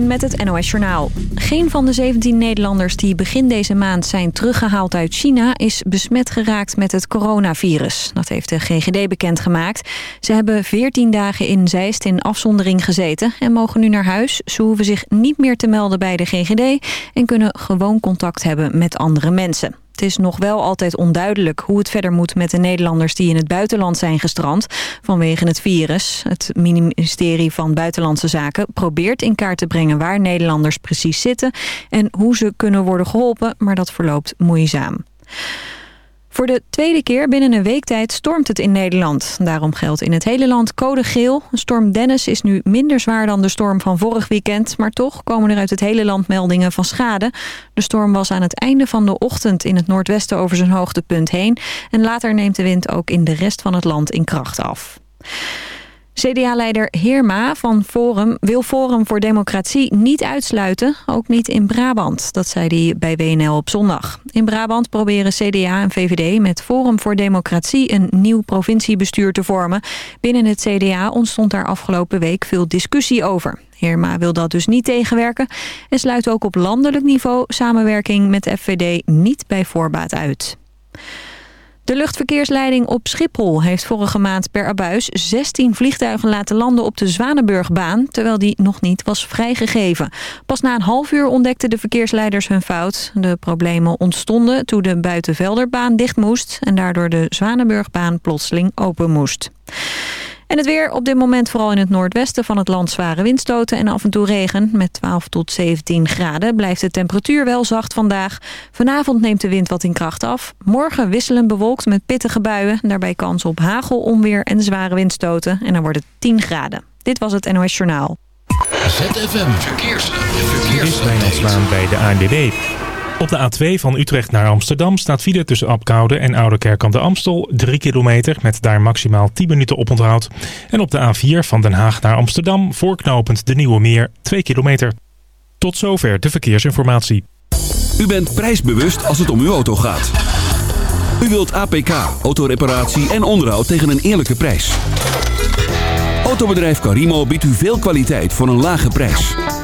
met het NOS Journaal. Geen van de 17 Nederlanders die begin deze maand zijn teruggehaald uit China... is besmet geraakt met het coronavirus. Dat heeft de GGD bekendgemaakt. Ze hebben 14 dagen in Zeist in afzondering gezeten... en mogen nu naar huis. Ze hoeven zich niet meer te melden bij de GGD... en kunnen gewoon contact hebben met andere mensen. Het is nog wel altijd onduidelijk hoe het verder moet met de Nederlanders die in het buitenland zijn gestrand vanwege het virus. Het ministerie van Buitenlandse Zaken probeert in kaart te brengen waar Nederlanders precies zitten en hoe ze kunnen worden geholpen, maar dat verloopt moeizaam. Voor de tweede keer binnen een week tijd stormt het in Nederland. Daarom geldt in het hele land code geel. Storm Dennis is nu minder zwaar dan de storm van vorig weekend... maar toch komen er uit het hele land meldingen van schade. De storm was aan het einde van de ochtend in het noordwesten over zijn hoogtepunt heen... en later neemt de wind ook in de rest van het land in kracht af. CDA-leider Heerma van Forum wil Forum voor Democratie niet uitsluiten, ook niet in Brabant. Dat zei hij bij WNL op zondag. In Brabant proberen CDA en VVD met Forum voor Democratie een nieuw provinciebestuur te vormen. Binnen het CDA ontstond daar afgelopen week veel discussie over. Heerma wil dat dus niet tegenwerken en sluit ook op landelijk niveau samenwerking met FVD niet bij voorbaat uit. De luchtverkeersleiding op Schiphol heeft vorige maand per abuis 16 vliegtuigen laten landen op de Zwanenburgbaan, terwijl die nog niet was vrijgegeven. Pas na een half uur ontdekten de verkeersleiders hun fout. De problemen ontstonden toen de Buitenvelderbaan dicht moest en daardoor de Zwanenburgbaan plotseling open moest. En het weer op dit moment vooral in het noordwesten van het land zware windstoten en af en toe regen. Met 12 tot 17 graden blijft de temperatuur wel zacht vandaag. Vanavond neemt de wind wat in kracht af. Morgen wisselen bewolkt met pittige buien. Daarbij kans op hagel, onweer en zware windstoten. En dan wordt het 10 graden. Dit was het NOS Journaal. ZFM Verkeers. Verkeers. Dit is bij de ANWB. Op de A2 van Utrecht naar Amsterdam staat file tussen Apkoude en Oudekerk aan de Amstel 3 kilometer met daar maximaal 10 minuten oponthoud. En op de A4 van Den Haag naar Amsterdam voorknopend de Nieuwe Meer 2 kilometer. Tot zover de verkeersinformatie. U bent prijsbewust als het om uw auto gaat. U wilt APK, autoreparatie en onderhoud tegen een eerlijke prijs. Autobedrijf Carimo biedt u veel kwaliteit voor een lage prijs.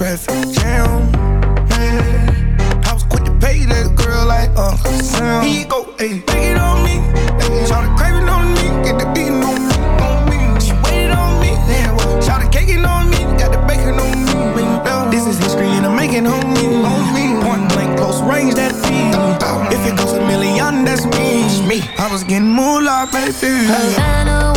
traffic jam. Yeah. I was quick to pay that girl like Uncle Sam. Here you go, ayy, take it on me. Ayy, shout the craving on me, get the beating on me, on me. She waited on me, yeah, well, shout the caking on me, got the bacon on me. Yeah. This is history and I'm making on me, on me. Point blank, close range, that feed. If it goes a million, that's me. me. I was getting moolah, baby. Havana,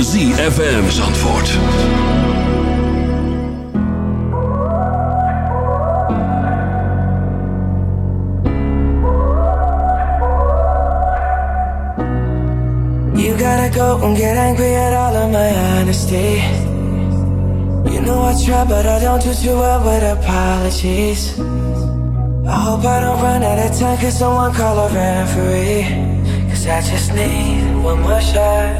ZFM Zandvoort. You gotta go and get angry at all of my honesty. You know I try, but I don't do too well with apologies. I hope I don't run out of time, cause someone call a referee. Cause I just need one more shot,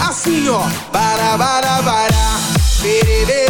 Assim ó, para, para, para.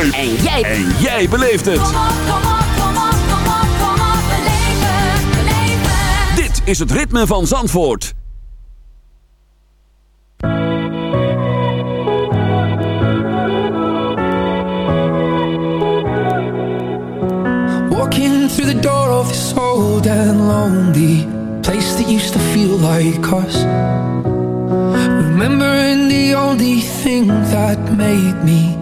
En jij. En beleeft het. Kom op, kom op, kom op, kom op, kom op. Beleef het. Dit is het ritme van Zandvoort. Walking through the door of this old and lonely place that used to feel like us. Remembering the only thing that made me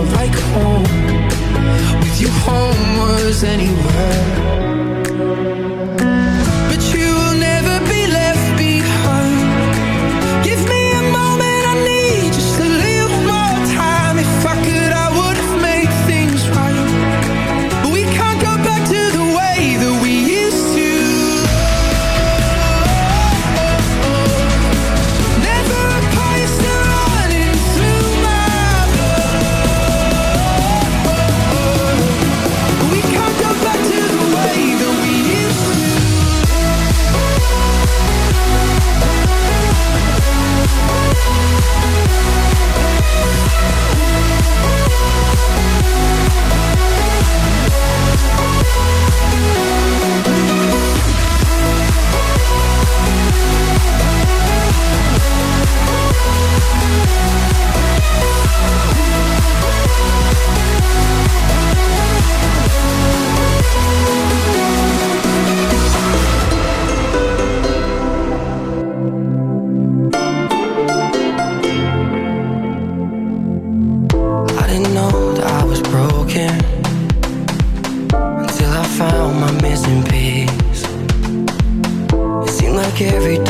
felt like home. With you home was anywhere. found my missing piece. It seemed like every day.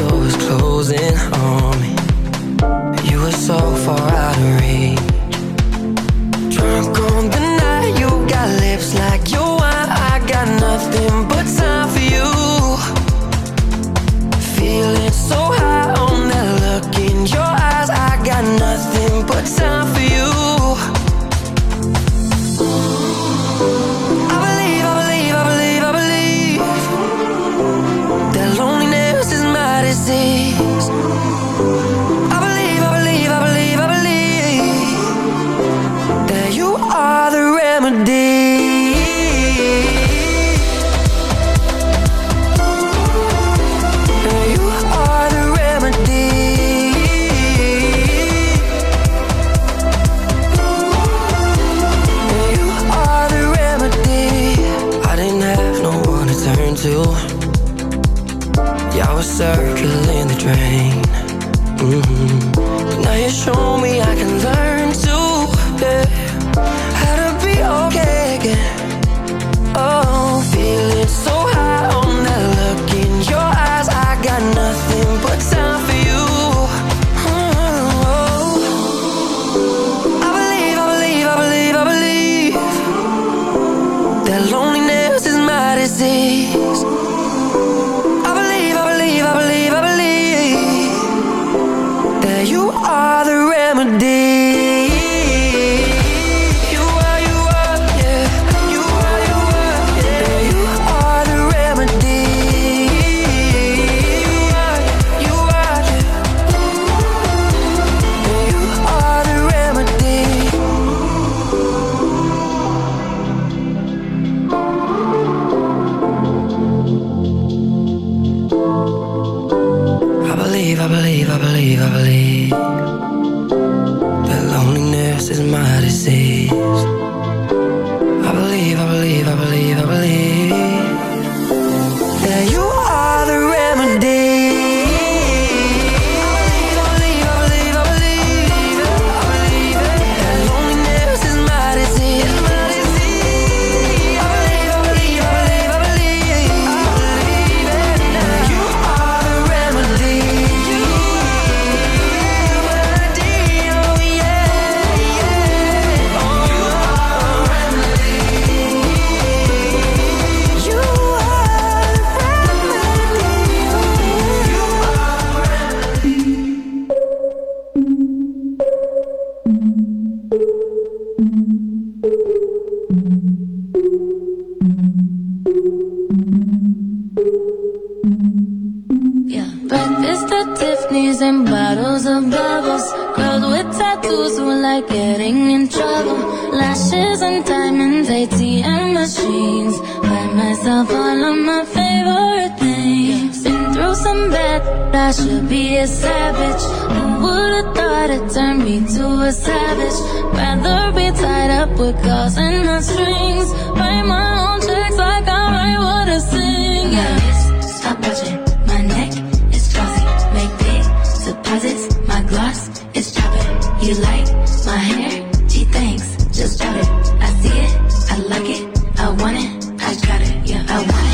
I want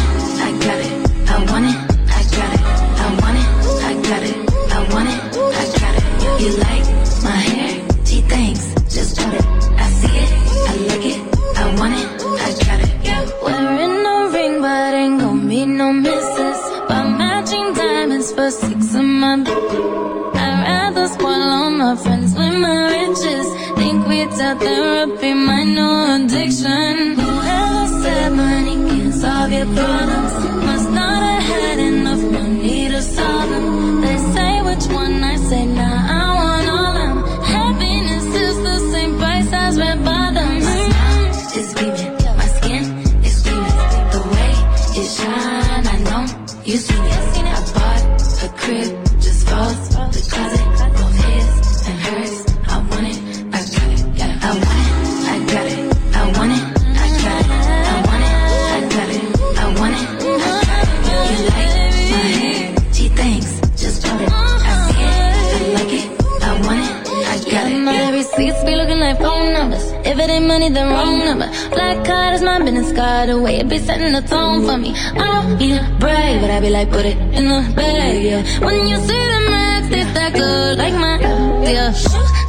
the tone for me. I don't need a break, but I be like, put it in the bag, yeah. When you see the max, it's that good, like mine, yeah.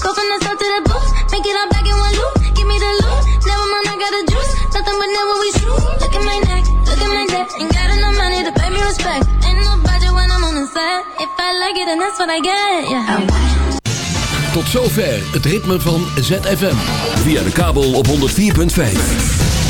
Go from the south to the booth, make it all back in one loop. Give me the loot, never mind, I got the juice. Nothing but never we shoot. Look at my neck, look at my neck. Ain't got enough money to pay me respect. Ain't no budget when I'm on the set. If I like it, then that's what I get, yeah. Tot zover het ritme van ZFM. Via de kabel op 104.5.